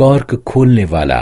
cork खोलने वाला